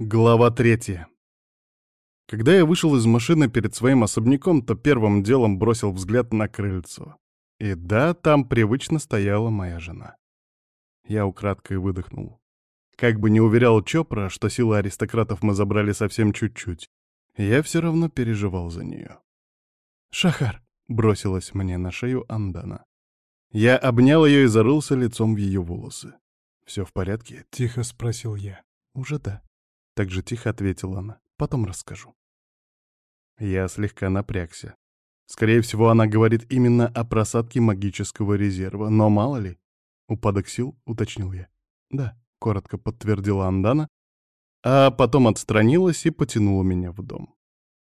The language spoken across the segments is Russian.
Глава третья. Когда я вышел из машины перед своим особняком, то первым делом бросил взгляд на крыльцо. И да, там привычно стояла моя жена. Я украдкой выдохнул. Как бы не уверял Чопра, что силы аристократов мы забрали совсем чуть-чуть, я все равно переживал за нее. «Шахар!» — бросилась мне на шею Андана. Я обнял ее и зарылся лицом в ее волосы. «Все в порядке?» — тихо спросил я. «Уже да», так же тихо ответила она. Потом расскажу. Я слегка напрягся. Скорее всего, она говорит именно о просадке магического резерва, но мало ли. Упадок сил, уточнил я. Да, коротко подтвердила Андана, а потом отстранилась и потянула меня в дом.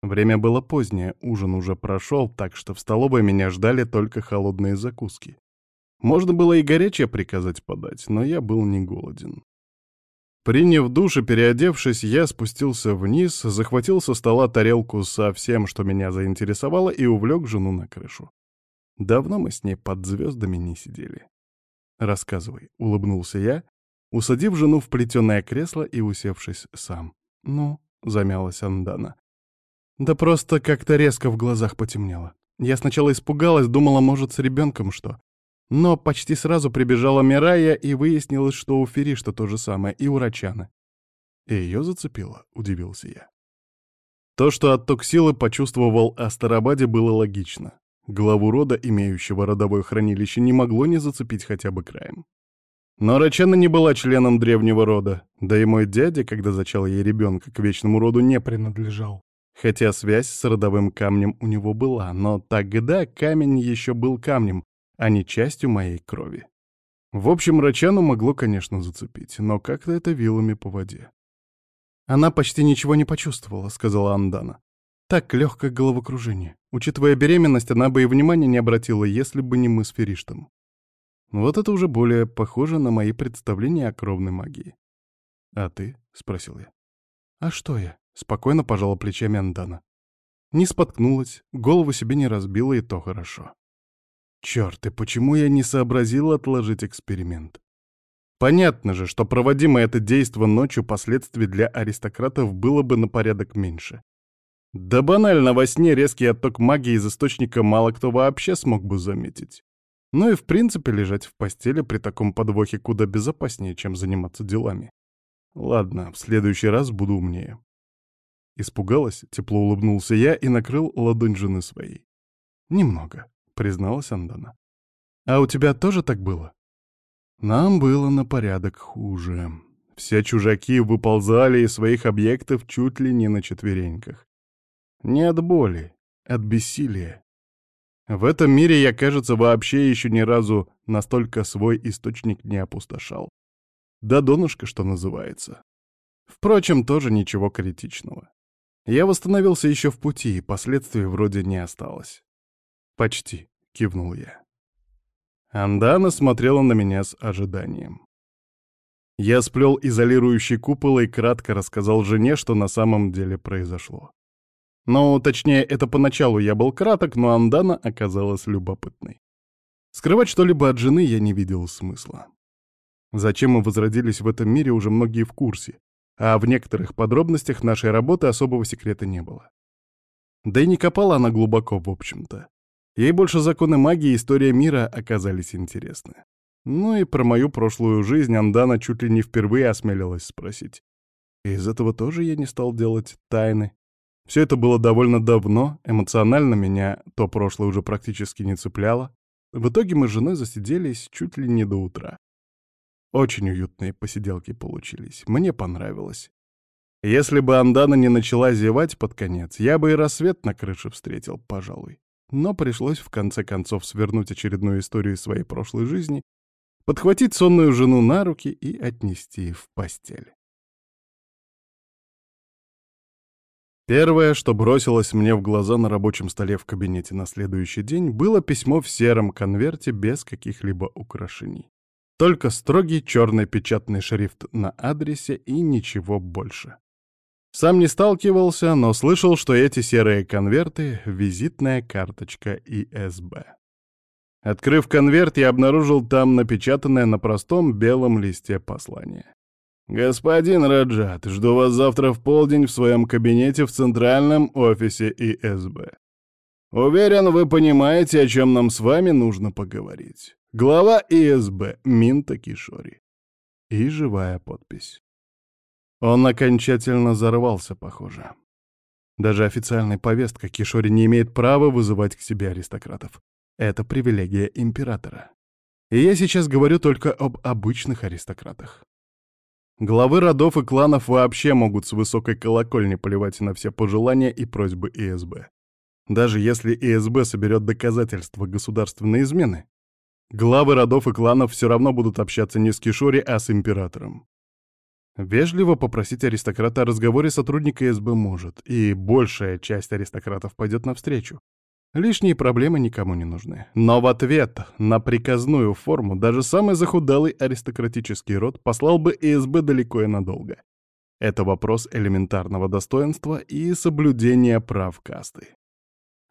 Время было позднее, ужин уже прошел, так что в столовой меня ждали только холодные закуски. Можно было и горячее приказать подать, но я был не голоден. Приняв душ и переодевшись, я спустился вниз, захватил со стола тарелку со всем, что меня заинтересовало, и увлек жену на крышу. Давно мы с ней под звездами не сидели. «Рассказывай», — улыбнулся я, усадив жену в плетеное кресло и усевшись сам. «Ну», — замялась Андана. «Да просто как-то резко в глазах потемнело. Я сначала испугалась, думала, может, с ребенком что. Но почти сразу прибежала Мирая, и выяснилось, что у Феришта то же самое, и у Рачана. И ее зацепило, удивился я. То, что отток силы почувствовал Астарабаде, было логично. Главу рода, имеющего родовое хранилище, не могло не зацепить хотя бы краем. Но Рачана не была членом древнего рода, да и мой дядя, когда зачал ей ребенка, к вечному роду не принадлежал. Хотя связь с родовым камнем у него была, но тогда камень еще был камнем, а не частью моей крови. В общем, Рачану могло, конечно, зацепить, но как-то это вилами по воде. «Она почти ничего не почувствовала», — сказала Андана. «Так, легкое головокружение. Учитывая беременность, она бы и внимания не обратила, если бы не мы с Фериштом. Вот это уже более похоже на мои представления о кровной магии». «А ты?» — спросил я. «А что я?» — спокойно пожала плечами Андана. Не споткнулась, голову себе не разбила, и то хорошо. Черт, и почему я не сообразил отложить эксперимент? Понятно же, что проводимое это действо ночью последствий для аристократов было бы на порядок меньше. Да банально, во сне резкий отток магии из источника мало кто вообще смог бы заметить. Ну и в принципе лежать в постели при таком подвохе куда безопаснее, чем заниматься делами. Ладно, в следующий раз буду умнее. Испугалась, тепло улыбнулся я и накрыл ладонь жены своей. Немного. — призналась Андана. «А у тебя тоже так было?» «Нам было на порядок хуже. Все чужаки выползали из своих объектов чуть ли не на четвереньках. Не от боли, от бессилия. В этом мире я, кажется, вообще еще ни разу настолько свой источник не опустошал. До донышка, что называется. Впрочем, тоже ничего критичного. Я восстановился еще в пути, и последствий вроде не осталось. «Почти», — кивнул я. Андана смотрела на меня с ожиданием. Я сплел изолирующий купол и кратко рассказал жене, что на самом деле произошло. Ну, точнее, это поначалу я был краток, но Андана оказалась любопытной. Скрывать что-либо от жены я не видел смысла. Зачем мы возродились в этом мире, уже многие в курсе, а в некоторых подробностях нашей работы особого секрета не было. Да и не копала она глубоко, в общем-то. Ей больше законы магии и история мира оказались интересны. Ну и про мою прошлую жизнь Андана чуть ли не впервые осмелилась спросить. из этого тоже я не стал делать тайны. Все это было довольно давно, эмоционально меня то прошлое уже практически не цепляло. В итоге мы с женой засиделись чуть ли не до утра. Очень уютные посиделки получились, мне понравилось. Если бы Андана не начала зевать под конец, я бы и рассвет на крыше встретил, пожалуй но пришлось в конце концов свернуть очередную историю своей прошлой жизни, подхватить сонную жену на руки и отнести в постель. Первое, что бросилось мне в глаза на рабочем столе в кабинете на следующий день, было письмо в сером конверте без каких-либо украшений. Только строгий черный печатный шрифт на адресе и ничего больше. Сам не сталкивался, но слышал, что эти серые конверты — визитная карточка ИСБ. Открыв конверт, я обнаружил там напечатанное на простом белом листе послание. «Господин Раджат, жду вас завтра в полдень в своем кабинете в центральном офисе ИСБ. Уверен, вы понимаете, о чем нам с вами нужно поговорить. Глава ИСБ Минта Кишори». И живая подпись. Он окончательно взорвался, похоже. Даже официальная повестка Кишори не имеет права вызывать к себе аристократов. Это привилегия императора. И я сейчас говорю только об обычных аристократах. Главы родов и кланов вообще могут с высокой колокольни поливать на все пожелания и просьбы ИСБ. Даже если ИСБ соберет доказательства государственной измены, главы родов и кланов все равно будут общаться не с Кишори, а с императором. Вежливо попросить аристократа о разговоре сотрудника ИСБ может, и большая часть аристократов пойдет навстречу. Лишние проблемы никому не нужны. Но в ответ на приказную форму даже самый захудалый аристократический род послал бы ИСБ далеко и надолго. Это вопрос элементарного достоинства и соблюдения прав касты.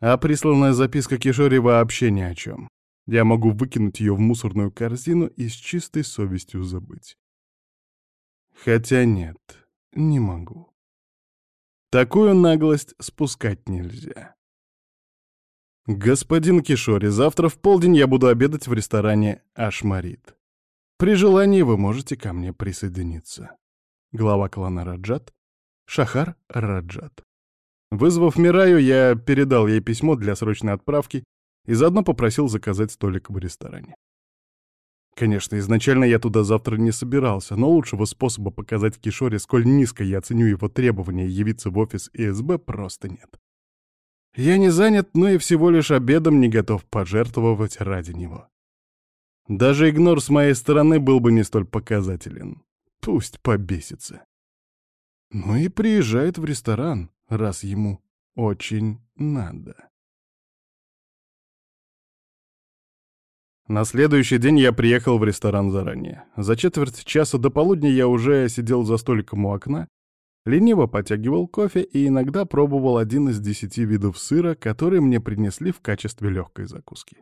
А присланная записка Кишори вообще ни о чем. Я могу выкинуть ее в мусорную корзину и с чистой совестью забыть. Хотя нет, не могу. Такую наглость спускать нельзя. «Господин Кишори, завтра в полдень я буду обедать в ресторане «Ашмарит». При желании вы можете ко мне присоединиться». Глава клана Раджат — Шахар Раджат. Вызвав Мираю, я передал ей письмо для срочной отправки и заодно попросил заказать столик в ресторане. Конечно, изначально я туда завтра не собирался, но лучшего способа показать Кишоре, сколь низко я ценю его требования явиться в офис ИСБ, просто нет. Я не занят, но и всего лишь обедом не готов пожертвовать ради него. Даже игнор с моей стороны был бы не столь показателен. Пусть побесится. Ну и приезжает в ресторан, раз ему очень надо. На следующий день я приехал в ресторан заранее. За четверть часа до полудня я уже сидел за столиком у окна Лениво потягивал кофе и иногда пробовал один из десяти видов сыра, которые мне принесли в качестве легкой закуски.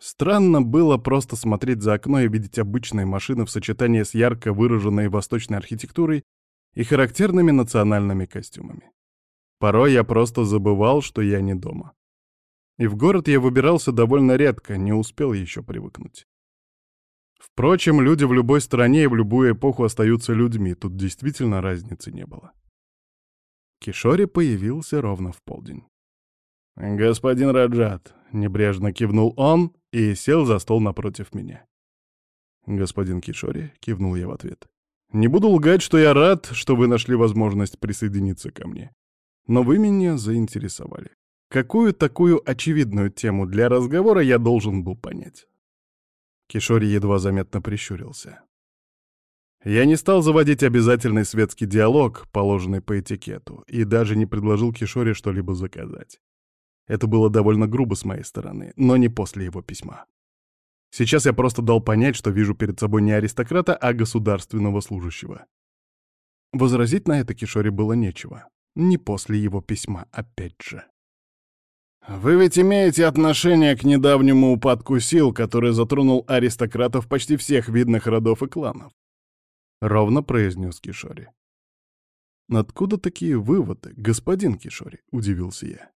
Странно было просто смотреть за окно и видеть обычные машины в сочетании с ярко выраженной восточной архитектурой и характерными национальными костюмами. Порой я просто забывал, что я не дома. И в город я выбирался довольно редко, не успел еще привыкнуть. Впрочем, люди в любой стране и в любую эпоху остаются людьми, тут действительно разницы не было. Кишори появился ровно в полдень. «Господин Раджат», — небрежно кивнул он и сел за стол напротив меня. «Господин Кишори», — кивнул я в ответ. «Не буду лгать, что я рад, что вы нашли возможность присоединиться ко мне. Но вы меня заинтересовали. Какую такую очевидную тему для разговора я должен был понять?» Кишори едва заметно прищурился. Я не стал заводить обязательный светский диалог, положенный по этикету, и даже не предложил Кишоре что-либо заказать. Это было довольно грубо с моей стороны, но не после его письма. Сейчас я просто дал понять, что вижу перед собой не аристократа, а государственного служащего. Возразить на это Кишоре было нечего. Не после его письма, опять же. «Вы ведь имеете отношение к недавнему упадку сил, который затронул аристократов почти всех видных родов и кланов», — ровно произнес Кишори. «Откуда такие выводы, господин Кишори?» — удивился я.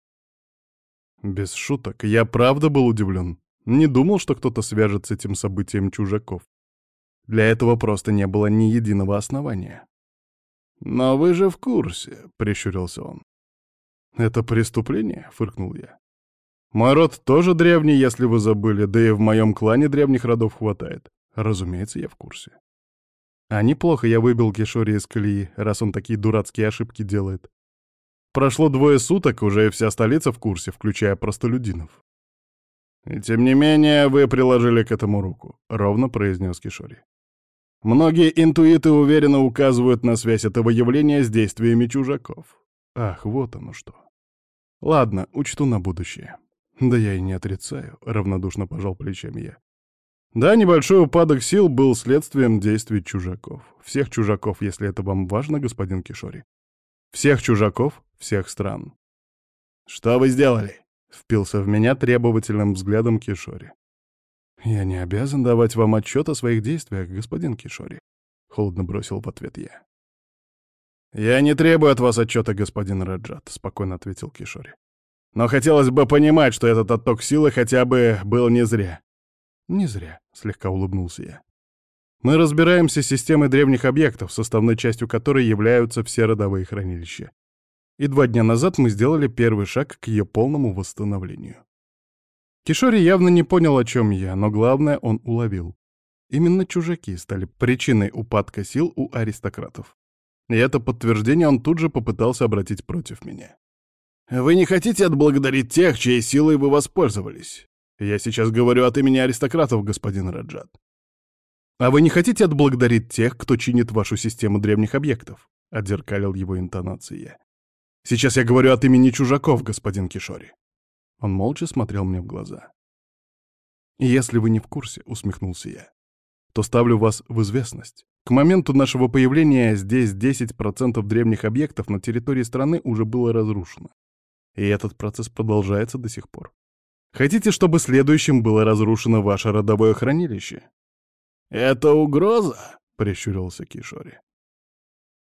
Без шуток, я правда был удивлен. Не думал, что кто-то свяжет с этим событием чужаков. Для этого просто не было ни единого основания. «Но вы же в курсе», — прищурился он. «Это преступление?» — фыркнул я. «Мой род тоже древний, если вы забыли, да и в моем клане древних родов хватает. Разумеется, я в курсе». А неплохо я выбил Кишори из колеи, раз он такие дурацкие ошибки делает. Прошло двое суток, уже вся столица в курсе, включая простолюдинов. «И тем не менее вы приложили к этому руку», — ровно произнес Кишори. «Многие интуиты уверенно указывают на связь этого явления с действиями чужаков. Ах, вот оно что. Ладно, учту на будущее. Да я и не отрицаю, равнодушно пожал плечами я. Да, небольшой упадок сил был следствием действий чужаков. Всех чужаков, если это вам важно, господин Кишори. Всех чужаков, всех стран. «Что вы сделали?» — впился в меня требовательным взглядом Кишори. «Я не обязан давать вам отчет о своих действиях, господин Кишори», холодно бросил в ответ я. «Я не требую от вас отчета, господин Раджат», — спокойно ответил Кишори. «Но хотелось бы понимать, что этот отток силы хотя бы был не зря». «Не зря», — слегка улыбнулся я. «Мы разбираемся с системой древних объектов, составной частью которой являются все родовые хранилища. И два дня назад мы сделали первый шаг к ее полному восстановлению». Кишори явно не понял, о чем я, но главное он уловил. Именно чужаки стали причиной упадка сил у аристократов. И это подтверждение он тут же попытался обратить против меня. «Вы не хотите отблагодарить тех, чьей силой вы воспользовались? Я сейчас говорю от имени аристократов, господин Раджат. А вы не хотите отблагодарить тех, кто чинит вашу систему древних объектов?» — отзеркалил его интонации «Сейчас я говорю от имени чужаков, господин Кишори». Он молча смотрел мне в глаза. «Если вы не в курсе», — усмехнулся я, — «то ставлю вас в известность. К моменту нашего появления здесь 10% древних объектов на территории страны уже было разрушено. И этот процесс продолжается до сих пор. Хотите, чтобы следующим было разрушено ваше родовое хранилище? «Это угроза?» — прищурился Кишори.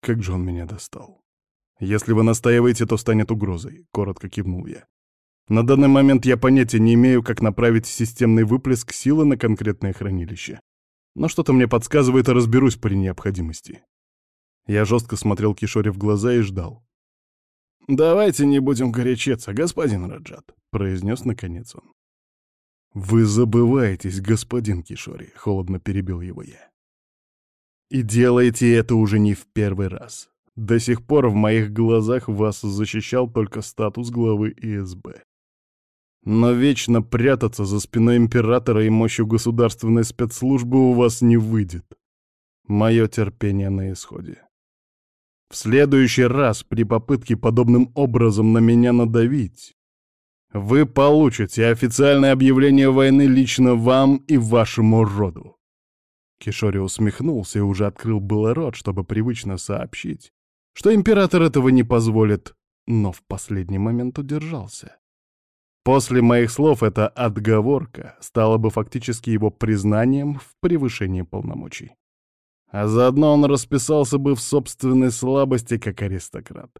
Как же он меня достал. «Если вы настаиваете, то станет угрозой», — коротко кивнул я. «На данный момент я понятия не имею, как направить системный выплеск силы на конкретное хранилище но что-то мне подсказывает, и разберусь при необходимости. Я жестко смотрел Кишоре в глаза и ждал. «Давайте не будем горячиться, господин Раджат», — произнес наконец он. «Вы забываетесь, господин Кишори», — холодно перебил его я. «И делаете это уже не в первый раз. До сих пор в моих глазах вас защищал только статус главы ИСБ. Но вечно прятаться за спиной императора и мощью государственной спецслужбы у вас не выйдет. Мое терпение на исходе. В следующий раз при попытке подобным образом на меня надавить, вы получите официальное объявление войны лично вам и вашему роду. Кишори усмехнулся и уже открыл было рот, чтобы привычно сообщить, что император этого не позволит, но в последний момент удержался. После моих слов эта отговорка стала бы фактически его признанием в превышении полномочий. А заодно он расписался бы в собственной слабости как аристократ.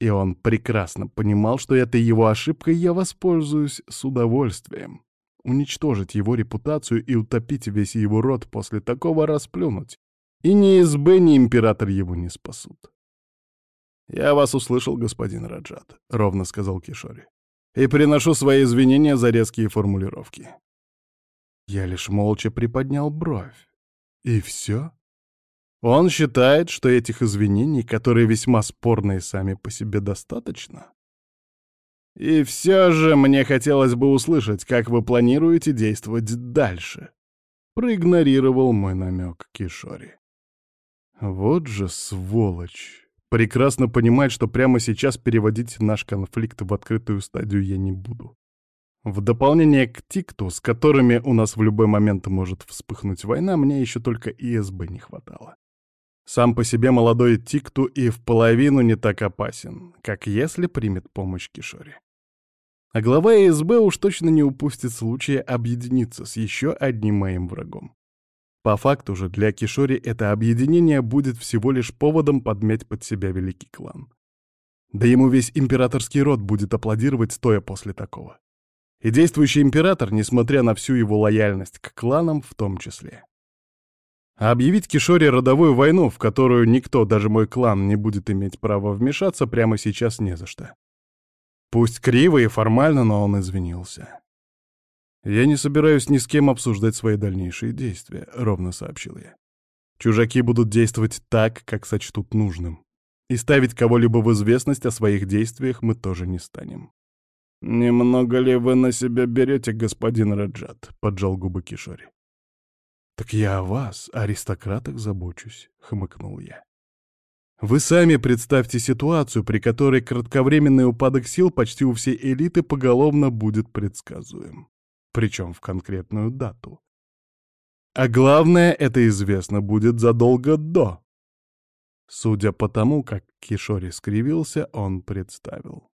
И он прекрасно понимал, что этой его ошибкой я воспользуюсь с удовольствием. Уничтожить его репутацию и утопить весь его род после такого расплюнуть. И ни СБ, ни император его не спасут. «Я вас услышал, господин Раджат», — ровно сказал Кишори и приношу свои извинения за резкие формулировки. Я лишь молча приподнял бровь. И все? Он считает, что этих извинений, которые весьма спорные сами по себе, достаточно? И все же мне хотелось бы услышать, как вы планируете действовать дальше. Проигнорировал мой намек Кишори. Вот же сволочь. Прекрасно понимает, что прямо сейчас переводить наш конфликт в открытую стадию я не буду. В дополнение к ТИКТу, с которыми у нас в любой момент может вспыхнуть война, мне еще только ИСБ не хватало. Сам по себе молодой ТИКТу и в половину не так опасен, как если примет помощь Кишори. А глава ИСБ уж точно не упустит случая объединиться с еще одним моим врагом. По факту же для Кишори это объединение будет всего лишь поводом подмять под себя великий клан. Да ему весь императорский род будет аплодировать, стоя после такого. И действующий император, несмотря на всю его лояльность к кланам в том числе. А объявить Кишори родовую войну, в которую никто, даже мой клан, не будет иметь права вмешаться, прямо сейчас не за что. Пусть криво и формально, но он извинился. «Я не собираюсь ни с кем обсуждать свои дальнейшие действия», — ровно сообщил я. «Чужаки будут действовать так, как сочтут нужным. И ставить кого-либо в известность о своих действиях мы тоже не станем». «Немного ли вы на себя берете, господин Раджат?» — поджал губы Кишори. «Так я о вас, аристократах, забочусь», — хмыкнул я. Вы сами представьте ситуацию, при которой кратковременный упадок сил почти у всей элиты поголовно будет предсказуем причем в конкретную дату. А главное, это известно будет задолго до. Судя по тому, как Кишори скривился, он представил.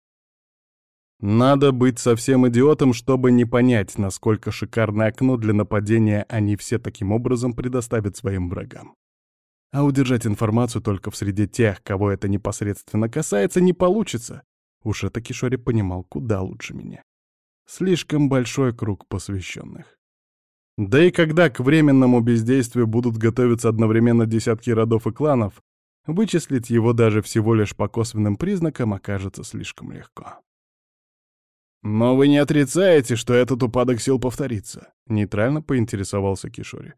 Надо быть совсем идиотом, чтобы не понять, насколько шикарное окно для нападения они все таким образом предоставят своим врагам. А удержать информацию только в среде тех, кого это непосредственно касается, не получится. Уж это Кишори понимал куда лучше меня. Слишком большой круг посвященных. Да и когда к временному бездействию будут готовиться одновременно десятки родов и кланов, вычислить его даже всего лишь по косвенным признакам окажется слишком легко. «Но вы не отрицаете, что этот упадок сил повторится?» — нейтрально поинтересовался Кишори.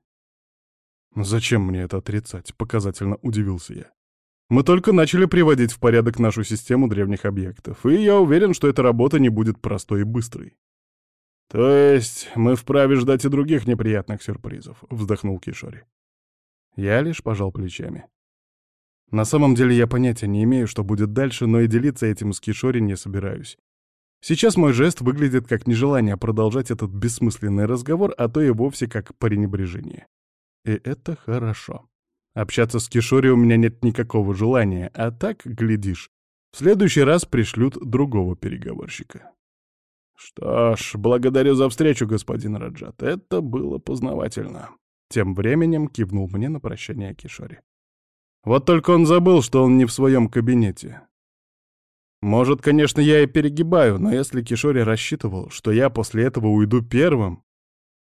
«Зачем мне это отрицать?» — показательно удивился я. «Мы только начали приводить в порядок нашу систему древних объектов, и я уверен, что эта работа не будет простой и быстрой». «То есть мы вправе ждать и других неприятных сюрпризов?» — вздохнул Кишори. Я лишь пожал плечами. На самом деле я понятия не имею, что будет дальше, но и делиться этим с Кишори не собираюсь. Сейчас мой жест выглядит как нежелание продолжать этот бессмысленный разговор, а то и вовсе как пренебрежение. И это хорошо. Общаться с Кишори у меня нет никакого желания, а так, глядишь, в следующий раз пришлют другого переговорщика. Что ж, благодарю за встречу, господин Раджат. Это было познавательно. Тем временем кивнул мне на прощание Кишори. Вот только он забыл, что он не в своем кабинете. Может, конечно, я и перегибаю, но если Кишори рассчитывал, что я после этого уйду первым,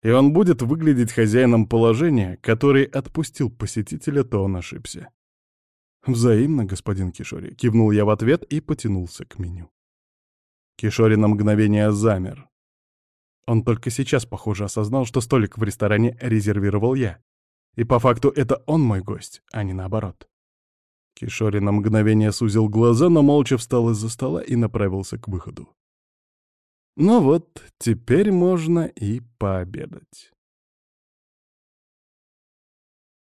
и он будет выглядеть хозяином положения, который отпустил посетителя, то он ошибся. «Взаимно, господин Кишори», — кивнул я в ответ и потянулся к меню. Кишори на мгновение замер. Он только сейчас, похоже, осознал, что столик в ресторане резервировал я. И по факту это он мой гость, а не наоборот. Кишори на мгновение сузил глаза, но молча встал из-за стола и направился к выходу. Ну вот, теперь можно и пообедать.